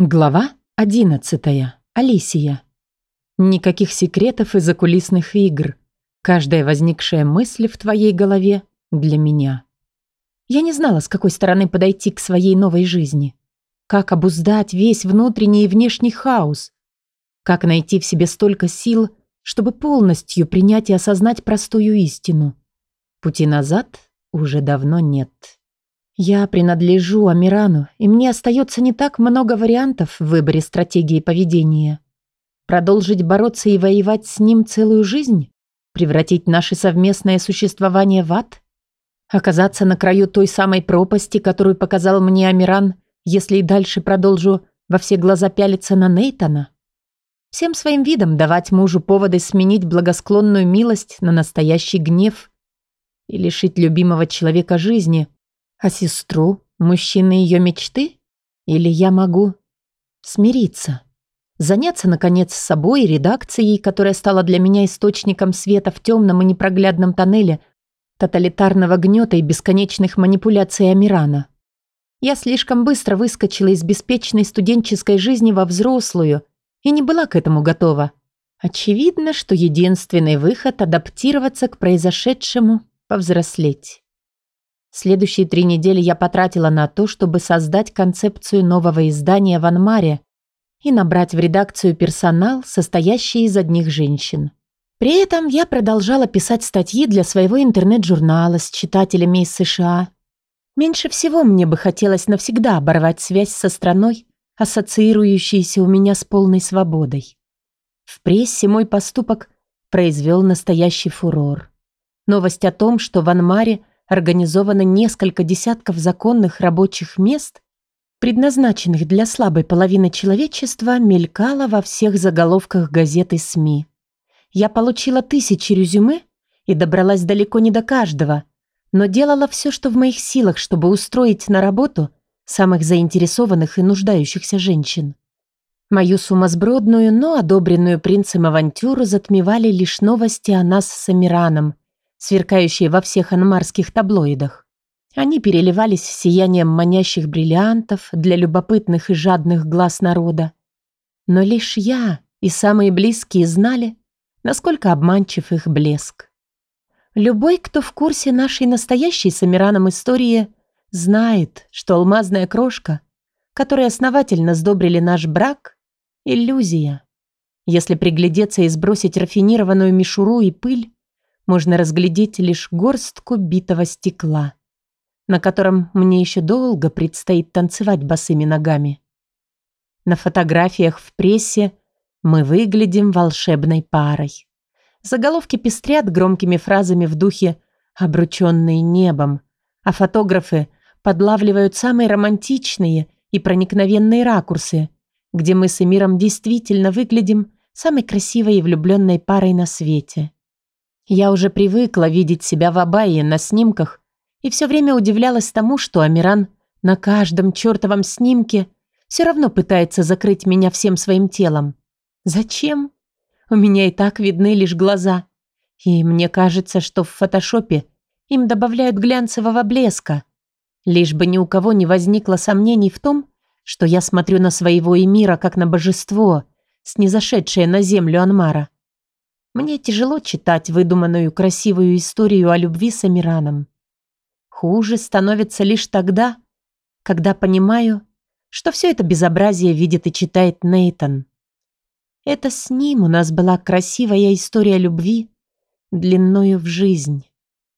Глава 11. Алисия. Никаких секретов и закулисных игр. Каждая возникшая мысль в твоей голове для меня. Я не знала, с какой стороны подойти к своей новой жизни. Как обуздать весь внутренний и внешний хаос. Как найти в себе столько сил, чтобы полностью принять и осознать простую истину. Пути назад уже давно нет. Я принадлежу Амирану, и мне остается не так много вариантов в выборе стратегии поведения. Продолжить бороться и воевать с ним целую жизнь? Превратить наше совместное существование в ад? Оказаться на краю той самой пропасти, которую показал мне Амиран, если и дальше продолжу во все глаза пялиться на Нейтана? Всем своим видом давать мужу поводы сменить благосклонную милость на настоящий гнев и лишить любимого человека жизни – а сестру? Мужчины ее мечты? Или я могу смириться? Заняться, наконец, собой и редакцией, которая стала для меня источником света в темном и непроглядном тоннеле тоталитарного гнета и бесконечных манипуляций Амирана. Я слишком быстро выскочила из беспечной студенческой жизни во взрослую и не была к этому готова. Очевидно, что единственный выход – адаптироваться к произошедшему, повзрослеть. Следующие три недели я потратила на то, чтобы создать концепцию нового издания в Анмаре и набрать в редакцию персонал, состоящий из одних женщин. При этом я продолжала писать статьи для своего интернет-журнала с читателями из США. Меньше всего мне бы хотелось навсегда оборвать связь со страной, ассоциирующейся у меня с полной свободой. В прессе мой поступок произвел настоящий фурор. Новость о том, что в Анмаре организовано несколько десятков законных рабочих мест, предназначенных для слабой половины человечества, мелькало во всех заголовках газет и СМИ. Я получила тысячи резюме и добралась далеко не до каждого, но делала все, что в моих силах, чтобы устроить на работу самых заинтересованных и нуждающихся женщин. Мою сумасбродную, но одобренную принцем авантюру затмевали лишь новости о нас с Амираном – сверкающие во всех анмарских таблоидах. Они переливались сиянием манящих бриллиантов для любопытных и жадных глаз народа. Но лишь я и самые близкие знали, насколько обманчив их блеск. Любой, кто в курсе нашей настоящей с Амираном истории, знает, что алмазная крошка, которой основательно сдобрили наш брак, — иллюзия. Если приглядеться и сбросить рафинированную мишуру и пыль, можно разглядеть лишь горстку битого стекла, на котором мне еще долго предстоит танцевать босыми ногами. На фотографиях в прессе мы выглядим волшебной парой. Заголовки пестрят громкими фразами в духе «обрученные небом», а фотографы подлавливают самые романтичные и проникновенные ракурсы, где мы с Эмиром действительно выглядим самой красивой и влюбленной парой на свете. Я уже привыкла видеть себя в Абайе на снимках и все время удивлялась тому, что Амиран на каждом чертовом снимке все равно пытается закрыть меня всем своим телом. Зачем? У меня и так видны лишь глаза. И мне кажется, что в фотошопе им добавляют глянцевого блеска. Лишь бы ни у кого не возникло сомнений в том, что я смотрю на своего Эмира как на божество, снизошедшее на землю Анмара. Мне тяжело читать выдуманную красивую историю о любви с Амираном. Хуже становится лишь тогда, когда понимаю, что все это безобразие видит и читает Нейтон. Это с ним у нас была красивая история любви, длинною в жизнь.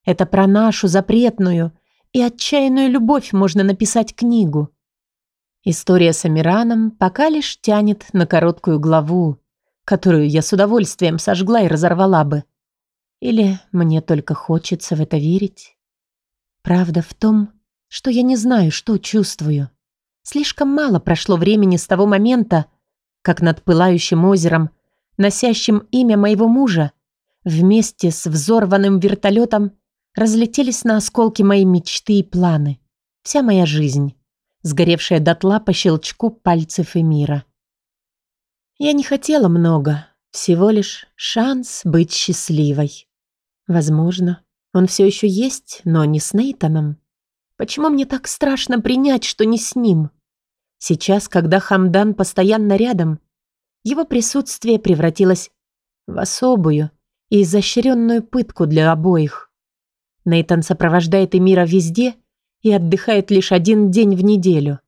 Это про нашу запретную и отчаянную любовь можно написать книгу. История с Амираном пока лишь тянет на короткую главу, которую я с удовольствием сожгла и разорвала бы. Или мне только хочется в это верить? Правда в том, что я не знаю, что чувствую. Слишком мало прошло времени с того момента, как над пылающим озером, носящим имя моего мужа, вместе с взорванным вертолетом разлетелись на осколки мои мечты и планы. Вся моя жизнь, сгоревшая дотла по щелчку пальцев и мира. Я не хотела много, всего лишь шанс быть счастливой. Возможно, он все еще есть, но не с Нейтаном. Почему мне так страшно принять, что не с ним? Сейчас, когда Хамдан постоянно рядом, его присутствие превратилось в особую и изощренную пытку для обоих. Нейтан сопровождает Эмира везде и отдыхает лишь один день в неделю.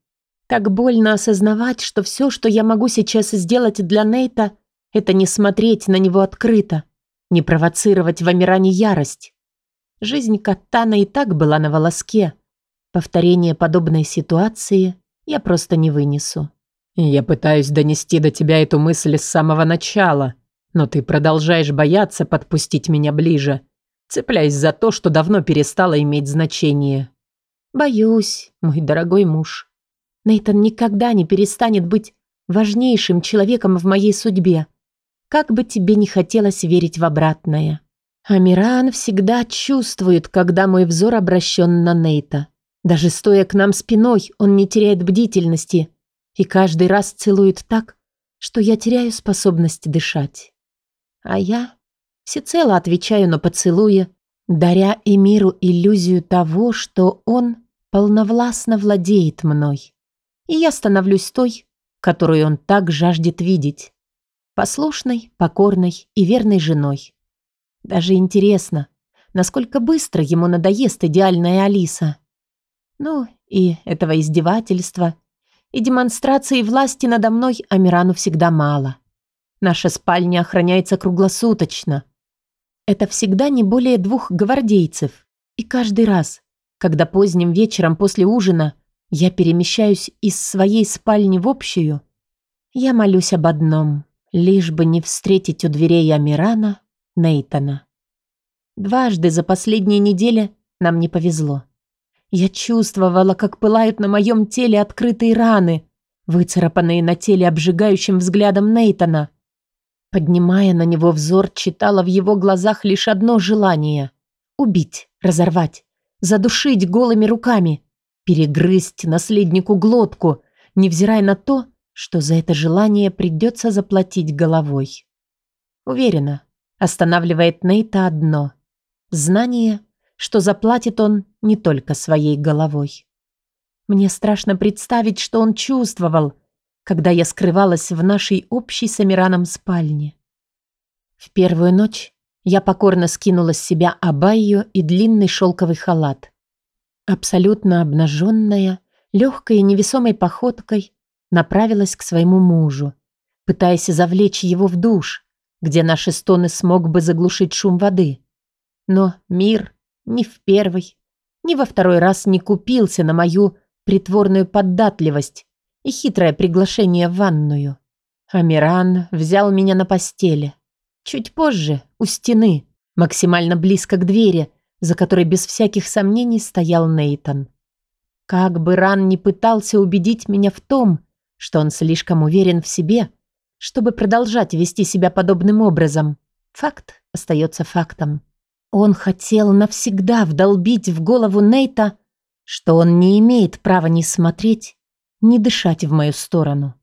Так больно осознавать, что все, что я могу сейчас сделать для Нейта, это не смотреть на него открыто, не провоцировать в Амиране ярость. Жизнь Каттана и так была на волоске. Повторение подобной ситуации я просто не вынесу. Я пытаюсь донести до тебя эту мысль с самого начала, но ты продолжаешь бояться подпустить меня ближе, цепляясь за то, что давно перестало иметь значение. Боюсь, мой дорогой муж. Нейтан никогда не перестанет быть важнейшим человеком в моей судьбе. Как бы тебе не хотелось верить в обратное. Амиран всегда чувствует, когда мой взор обращен на Нейта. Даже стоя к нам спиной, он не теряет бдительности и каждый раз целует так, что я теряю способность дышать. А я всецело отвечаю на поцелуи, даря Эмиру иллюзию того, что он полновластно владеет мной. И я становлюсь той, которую он так жаждет видеть послушной, покорной и верной женой. Даже интересно, насколько быстро ему надоест идеальная Алиса. Ну, и этого издевательства, и демонстрации власти надо мной Амирану всегда мало. Наша спальня охраняется круглосуточно. Это всегда не более двух гвардейцев. И каждый раз, когда поздним вечером после ужина я перемещаюсь из своей спальни в общую, я молюсь об одном — лишь бы не встретить у дверей Амирана Нейтана. Дважды за последние недели нам не повезло. Я чувствовала, как пылают на моем теле открытые раны, выцарапанные на теле обжигающим взглядом Нейтана. Поднимая на него взор, читала в его глазах лишь одно желание — убить, разорвать, задушить голыми руками, перегрызть наследнику глотку, невзирая на то, что за это желание придется заплатить головой. Уверена, останавливает Нейта одно – знание, что заплатит он не только своей головой. Мне страшно представить, что он чувствовал, когда я скрывалась в нашей общей с Амираном спальне. В первую ночь я покорно скинула с себя абайю и длинный шелковый халат. Абсолютно обнаженная, легкой и невесомой походкой направилась к своему мужу, пытаясь завлечь его в душ, где наши стоны смог бы заглушить шум воды. Но мир ни в первый, ни во второй раз не купился на мою притворную податливость и хитрое приглашение в ванную. Амиран взял меня на постели. Чуть позже, у стены, максимально близко к двери, за которой без всяких сомнений стоял Нейтан. Как бы Ран не пытался убедить меня в том, что он слишком уверен в себе, чтобы продолжать вести себя подобным образом. Факт остается фактом. Он хотел навсегда вдолбить в голову Нейта, что он не имеет права ни смотреть, ни дышать в мою сторону.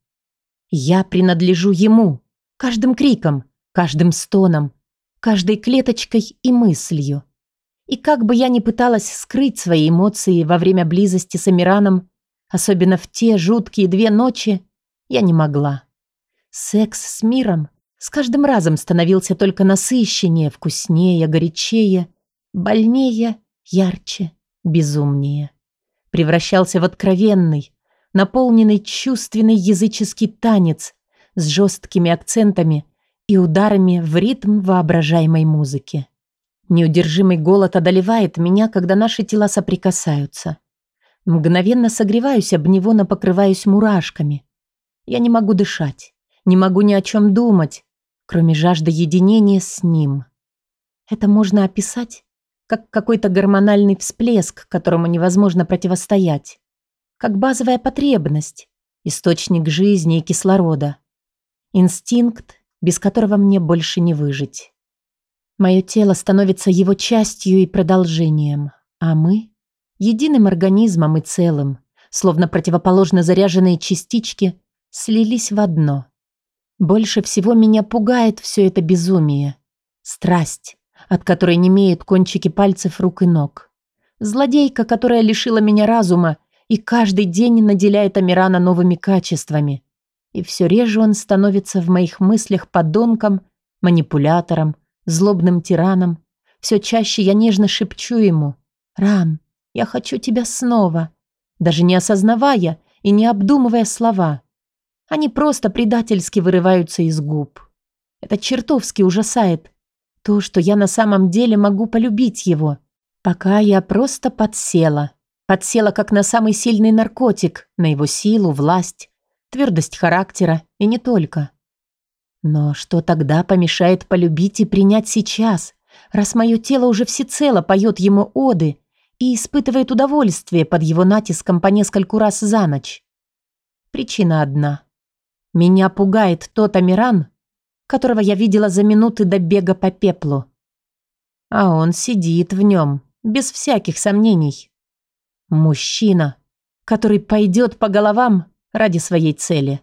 Я принадлежу ему, каждым криком, каждым стоном, каждой клеточкой и мыслью. И как бы я ни пыталась скрыть свои эмоции во время близости с Амираном, Особенно в те жуткие две ночи я не могла. Секс с миром с каждым разом становился только насыщеннее, вкуснее, горячее, больнее, ярче, безумнее. Превращался в откровенный, наполненный чувственный языческий танец с жесткими акцентами и ударами в ритм воображаемой музыки. Неудержимый голод одолевает меня, когда наши тела соприкасаются. Мгновенно согреваюсь об него, но покрываюсь мурашками. Я не могу дышать, не могу ни о чем думать, кроме жажды единения с ним. Это можно описать как какой-то гормональный всплеск, которому невозможно противостоять. Как базовая потребность, источник жизни и кислорода. Инстинкт, без которого мне больше не выжить. Мое тело становится его частью и продолжением, а мы единым организмом и целым, словно противоположно заряженные частички, слились в одно. Больше всего меня пугает все это безумие. Страсть, от которой не имеют кончики пальцев рук и ног. Злодейка, которая лишила меня разума и каждый день наделяет Амирана новыми качествами. И все реже он становится в моих мыслях подонком, манипулятором, злобным тираном. Все чаще я нежно шепчу ему «Ран, я хочу тебя снова», даже не осознавая и не обдумывая слова. Они просто предательски вырываются из губ. Это чертовски ужасает. То, что я на самом деле могу полюбить его. Пока я просто подсела. Подсела как на самый сильный наркотик, на его силу, власть, твердость характера и не только. Но что тогда помешает полюбить и принять сейчас, раз мое тело уже всецело поет ему оды и испытывает удовольствие под его натиском по нескольку раз за ночь? Причина одна. Меня пугает тот Амиран, которого я видела за минуты до бега по пеплу. А он сидит в нем, без всяких сомнений. Мужчина, который пойдет по головам ради своей цели.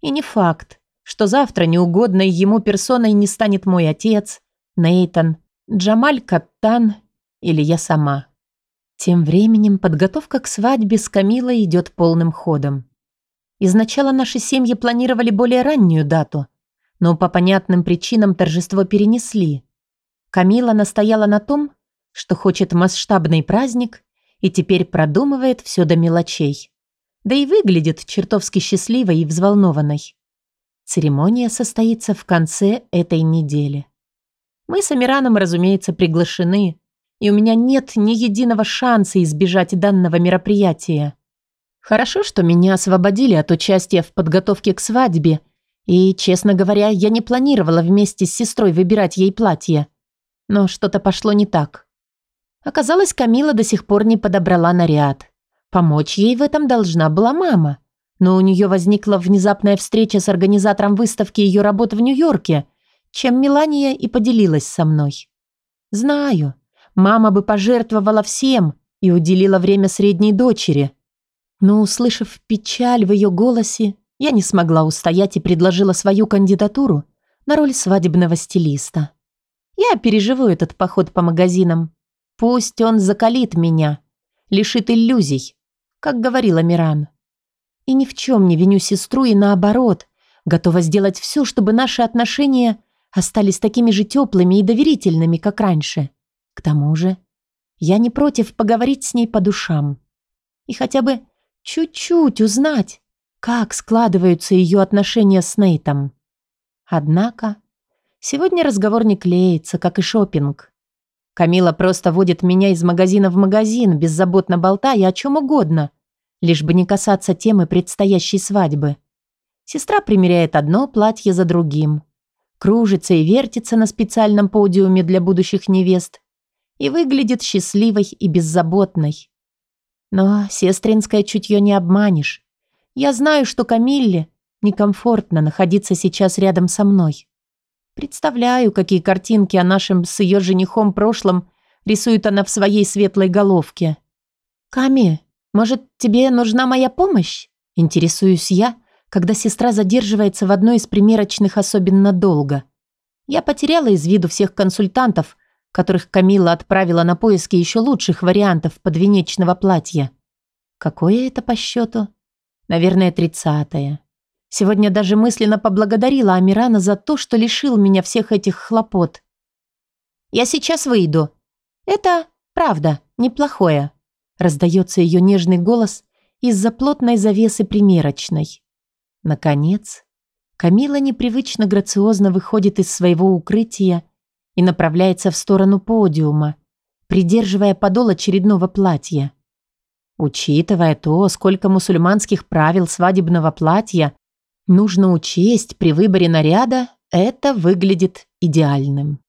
И не факт, что завтра неугодной ему персоной не станет мой отец, Нейтан, Джамаль Каттан или я сама. Тем временем подготовка к свадьбе с Камилой идет полным ходом. Изначально наши семьи планировали более раннюю дату, но по понятным причинам торжество перенесли. Камила настояла на том, что хочет масштабный праздник и теперь продумывает все до мелочей. Да и выглядит чертовски счастливой и взволнованной. Церемония состоится в конце этой недели. Мы с Амираном, разумеется, приглашены, и у меня нет ни единого шанса избежать данного мероприятия. Хорошо, что меня освободили от участия в подготовке к свадьбе, и, честно говоря, я не планировала вместе с сестрой выбирать ей платье. Но что-то пошло не так. Оказалось, Камила до сих пор не подобрала наряд. Помочь ей в этом должна была мама. Но у нее возникла внезапная встреча с организатором выставки ее работ в Нью-Йорке, чем Мелания и поделилась со мной. Знаю, мама бы пожертвовала всем и уделила время средней дочери – но, услышав печаль в ее голосе, я не смогла устоять и предложила свою кандидатуру на роль свадебного стилиста. Я переживу этот поход по магазинам. Пусть он закалит меня, лишит иллюзий, как говорила Миран. И ни в чем не виню сестру и наоборот, готова сделать все, чтобы наши отношения остались такими же теплыми и доверительными, как раньше. К тому же, я не против поговорить с ней по душам. И хотя бы чуть-чуть узнать, как складываются ее отношения с Нейтом. Однако, сегодня разговор не клеится, как и шопинг. Камила просто водит меня из магазина в магазин, беззаботно болтая о чем угодно, лишь бы не касаться темы предстоящей свадьбы. Сестра примеряет одно платье за другим, кружится и вертится на специальном подиуме для будущих невест и выглядит счастливой и беззаботной. Но сестринское чутье не обманешь. Я знаю, что Камилле некомфортно находиться сейчас рядом со мной. Представляю, какие картинки о нашем с ее женихом прошлом рисует она в своей светлой головке. «Ками, может, тебе нужна моя помощь?» Интересуюсь я, когда сестра задерживается в одной из примерочных особенно долго. Я потеряла из виду всех консультантов, которых Камила отправила на поиски еще лучших вариантов подвенечного платья. Какое это по счету? Наверное, тридцатое. Сегодня даже мысленно поблагодарила Амирана за то, что лишил меня всех этих хлопот. «Я сейчас выйду. Это, правда, неплохое», раздается ее нежный голос из-за плотной завесы примерочной. Наконец, Камила непривычно грациозно выходит из своего укрытия и направляется в сторону подиума, придерживая подол очередного платья. Учитывая то, сколько мусульманских правил свадебного платья нужно учесть при выборе наряда, это выглядит идеальным.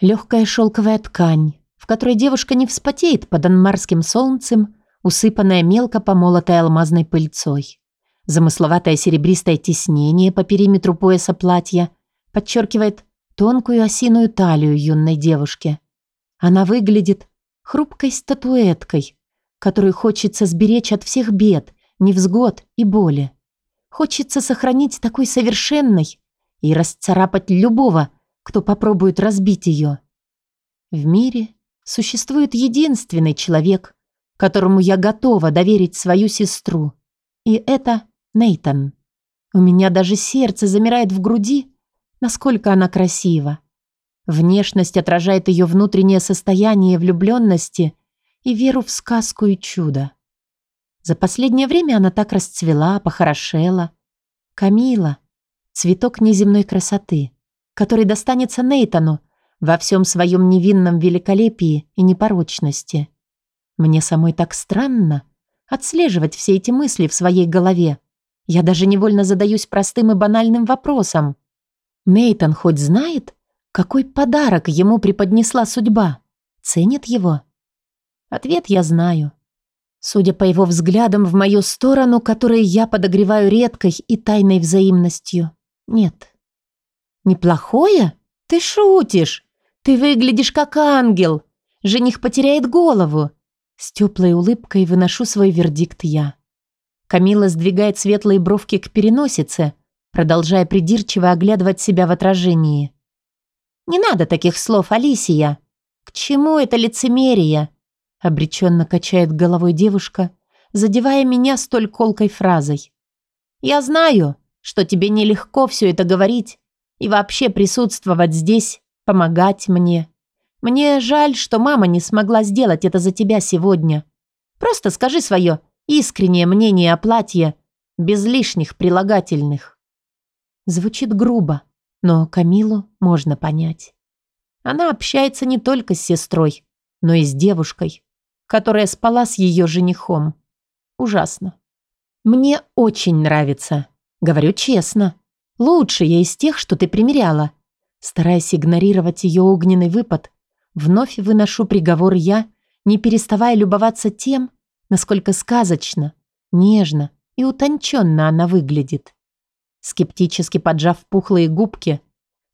Легкая шелковая ткань, в которой девушка не вспотеет под анмарским солнцем, усыпанная мелко помолотой алмазной пыльцой. Замысловатое серебристое тиснение по периметру пояса платья подчеркивает тонкую осиную талию юной девушки. Она выглядит хрупкой статуэткой, которую хочется сберечь от всех бед, невзгод и боли. Хочется сохранить такой совершенной и расцарапать любого, кто попробует разбить ее. В мире существует единственный человек, которому я готова доверить свою сестру. И это Нейтан. У меня даже сердце замирает в груди, насколько она красива. Внешность отражает ее внутреннее состояние влюбленности и веру в сказку и чудо. За последнее время она так расцвела, похорошела. Камила — цветок неземной красоты, который достанется Нейтану во всем своем невинном великолепии и непорочности. Мне самой так странно отслеживать все эти мысли в своей голове. Я даже невольно задаюсь простым и банальным вопросом. Нейтан хоть знает, какой подарок ему преподнесла судьба? Ценит его? Ответ я знаю. Судя по его взглядам в мою сторону, которые я подогреваю редкой и тайной взаимностью, нет. Неплохое? Ты шутишь. Ты выглядишь как ангел. Жених потеряет голову. С теплой улыбкой выношу свой вердикт я. Камила сдвигает светлые бровки к переносице, продолжая придирчиво оглядывать себя в отражении. «Не надо таких слов, Алисия. К чему это лицемерие?» Обреченно качает головой девушка, задевая меня столь колкой фразой. «Я знаю, что тебе нелегко все это говорить и вообще присутствовать здесь, помогать мне. Мне жаль, что мама не смогла сделать это за тебя сегодня. Просто скажи свое искреннее мнение о платье, без лишних прилагательных». Звучит грубо, но Камилу можно понять. Она общается не только с сестрой, но и с девушкой, которая спала с ее женихом. Ужасно. Мне очень нравится. Говорю честно. Лучшая из тех, что ты примеряла. Стараясь игнорировать ее огненный выпад, вновь выношу приговор я, не переставая любоваться тем, насколько сказочно, нежно и утонченно она выглядит. Скептически поджав пухлые губки,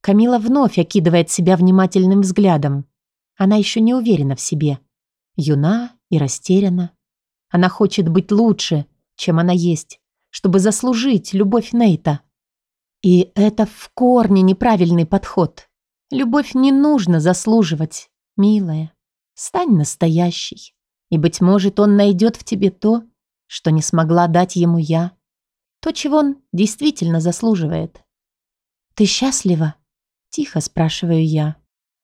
Камила вновь окидывает себя внимательным взглядом. Она еще не уверена в себе. Юна и растеряна. Она хочет быть лучше, чем она есть, чтобы заслужить любовь Нейта. И это в корне неправильный подход. Любовь не нужно заслуживать, милая. Стань настоящей. И, быть может, он найдет в тебе то, что не смогла дать ему я. То, чего он действительно заслуживает. «Ты счастлива?» – тихо спрашиваю я.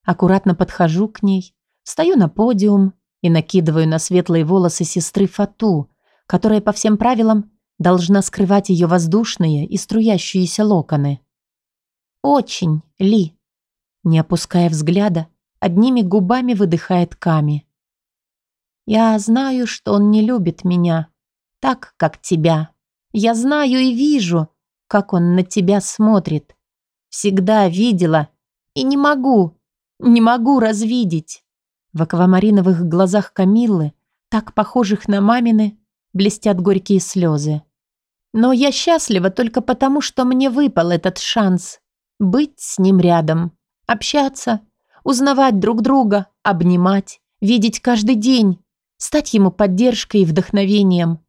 Аккуратно подхожу к ней, встаю на подиум и накидываю на светлые волосы сестры фату, которая по всем правилам должна скрывать ее воздушные и струящиеся локоны. «Очень, Ли!» Не опуская взгляда, одними губами выдыхает Ками. «Я знаю, что он не любит меня, так, как тебя. Я знаю и вижу, как он на тебя смотрит. Всегда видела и не могу, не могу развидеть. В аквамариновых глазах Камиллы, так похожих на мамины, блестят горькие слезы. Но я счастлива только потому, что мне выпал этот шанс быть с ним рядом, общаться, узнавать друг друга, обнимать, видеть каждый день, стать ему поддержкой и вдохновением.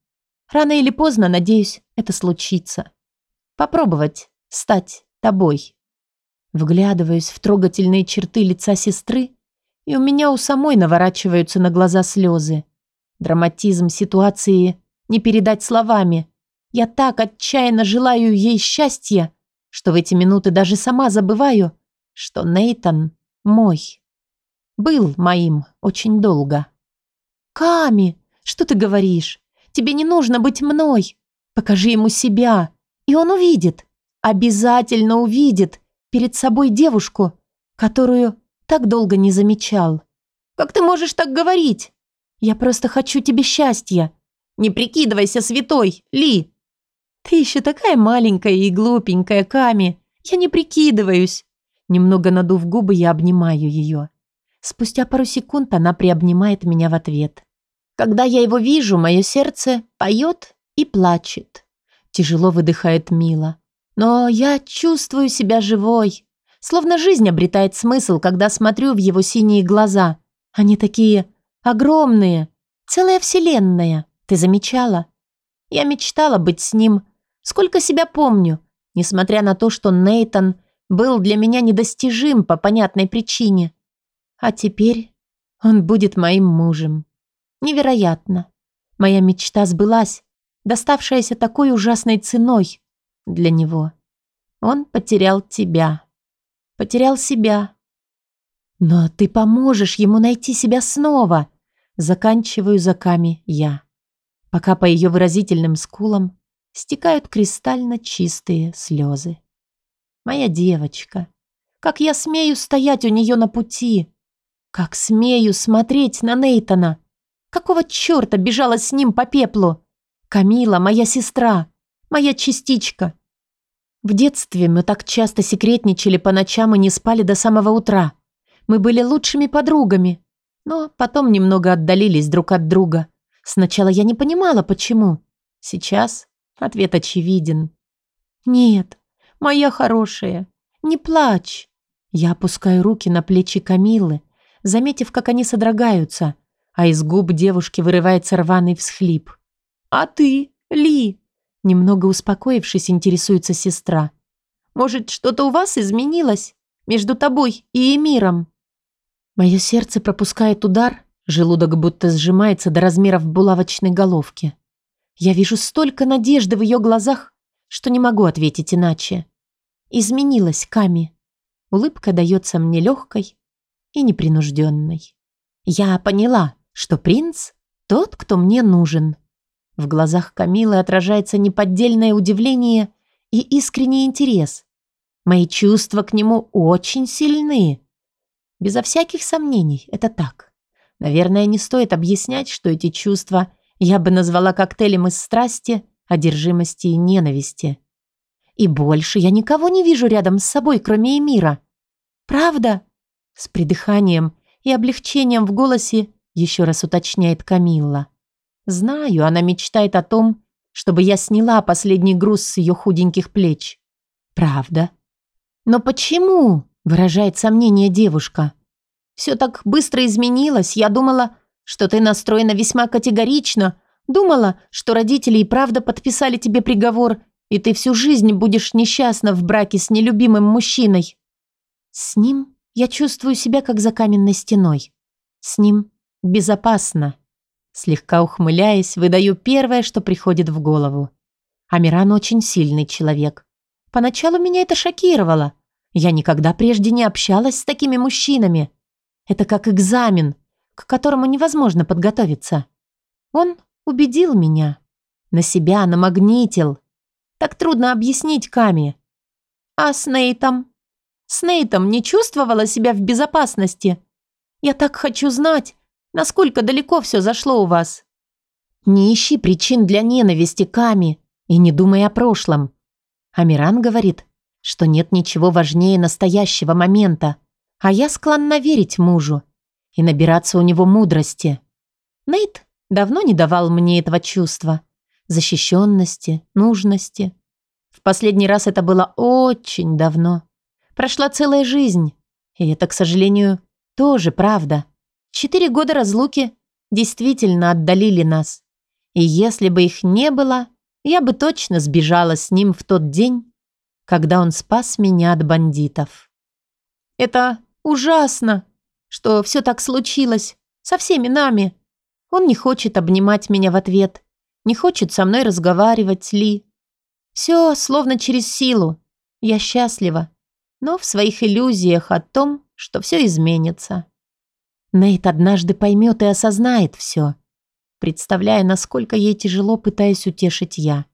Рано или поздно, надеюсь, это случится. Попробовать стать тобой. Вглядываюсь в трогательные черты лица сестры, и у меня у самой наворачиваются на глаза слезы. Драматизм ситуации не передать словами. Я так отчаянно желаю ей счастья, что в эти минуты даже сама забываю, что Нейтан мой. Был моим очень долго. «Ками, что ты говоришь? Тебе не нужно быть мной. Покажи ему себя, и он увидит, обязательно увидит перед собой девушку, которую так долго не замечал. Как ты можешь так говорить? Я просто хочу тебе счастья. Не прикидывайся святой, Ли. Ты еще такая маленькая и глупенькая, Ками. Я не прикидываюсь. Немного надув губы, я обнимаю ее. Спустя пару секунд она приобнимает меня в ответ. Когда я его вижу, мое сердце поет и плачет. Тяжело выдыхает Мила. Но я чувствую себя живой. Словно жизнь обретает смысл, когда смотрю в его синие глаза. Они такие огромные. Целая вселенная. Ты замечала? Я мечтала быть с ним. Сколько себя помню. Несмотря на то, что Нейтан был для меня недостижим по понятной причине. А теперь он будет моим мужем. Невероятно. Моя мечта сбылась, доставшаяся такой ужасной ценой для него. Он потерял тебя. Потерял себя. Но ты поможешь ему найти себя снова. Заканчиваю за Ками я. Пока по ее выразительным скулам стекают кристально чистые слезы. Моя девочка. Как я смею стоять у нее на пути. Как смею смотреть на Нейтона. Какого черта бежала с ним по пеплу? Камила, моя сестра, моя частичка. В детстве мы так часто секретничали по ночам и не спали до самого утра. Мы были лучшими подругами, но потом немного отдалились друг от друга. Сначала я не понимала, почему. Сейчас ответ очевиден. «Нет, моя хорошая, не плачь». Я опускаю руки на плечи Камилы, заметив, как они содрогаются, а из губ девушки вырывается рваный всхлип. «А ты, Ли?» Немного успокоившись, интересуется сестра. «Может, что-то у вас изменилось? Между тобой и Эмиром?» Мое сердце пропускает удар, желудок будто сжимается до размеров булавочной головки. Я вижу столько надежды в ее глазах, что не могу ответить иначе. Изменилась Ками. Улыбка дается мне легкой и непринужденной. Я поняла, что принц – тот, кто мне нужен. В глазах Камилы отражается неподдельное удивление и искренний интерес. Мои чувства к нему очень сильны. Безо всяких сомнений, это так. Наверное, не стоит объяснять, что эти чувства я бы назвала коктейлем из страсти, одержимости и ненависти. И больше я никого не вижу рядом с собой, кроме Эмира. Правда? С придыханием и облегчением в голосе еще раз уточняет Камилла. Знаю, она мечтает о том, чтобы я сняла последний груз с ее худеньких плеч. Правда. Но почему? Выражает сомнение девушка. Все так быстро изменилось. Я думала, что ты настроена весьма категорично. Думала, что родители и правда подписали тебе приговор, и ты всю жизнь будешь несчастна в браке с нелюбимым мужчиной. С ним я чувствую себя как за каменной стеной. С ним безопасно. Слегка ухмыляясь, выдаю первое, что приходит в голову. Амиран очень сильный человек. Поначалу меня это шокировало. Я никогда прежде не общалась с такими мужчинами. Это как экзамен, к которому невозможно подготовиться. Он убедил меня. На себя намагнитил. Так трудно объяснить Ками. А с Нейтом? С Нейтом не чувствовала себя в безопасности. Я так хочу знать, Насколько далеко все зашло у вас? Не ищи причин для ненависти, Ками, и не думай о прошлом. Амиран говорит, что нет ничего важнее настоящего момента, а я склонна верить мужу и набираться у него мудрости. Нейт давно не давал мне этого чувства, защищенности, нужности. В последний раз это было очень давно. Прошла целая жизнь, и это, к сожалению, тоже правда. Четыре года разлуки действительно отдалили нас. И если бы их не было, я бы точно сбежала с ним в тот день, когда он спас меня от бандитов. Это ужасно, что все так случилось со всеми нами. Он не хочет обнимать меня в ответ, не хочет со мной разговаривать, Ли. Все словно через силу. Я счастлива, но в своих иллюзиях о том, что все изменится. Нейт однажды поймет и осознает все. Представляя, насколько ей тяжело, пытаясь утешить я.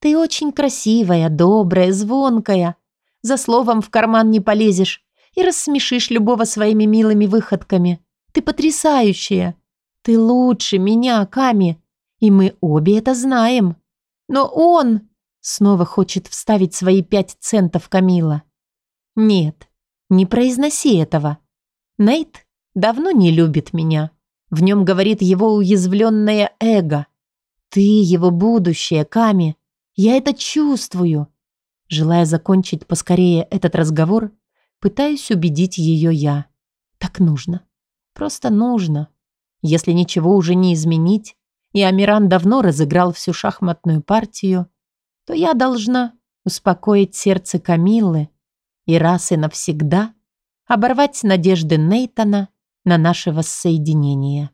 Ты очень красивая, добрая, звонкая. За словом в карман не полезешь и рассмешишь любого своими милыми выходками. Ты потрясающая. Ты лучше меня, Ками. И мы обе это знаем. Но он... Снова хочет вставить свои пять центов Камила. Нет, не произноси этого. Нейт давно не любит меня. В нем говорит его уязвленное эго. Ты его будущее, Ками. Я это чувствую. Желая закончить поскорее этот разговор, пытаюсь убедить ее я. Так нужно. Просто нужно. Если ничего уже не изменить, и Амиран давно разыграл всю шахматную партию, то я должна успокоить сердце Камиллы и раз и навсегда оборвать надежды Нейтона на наше воссоединение.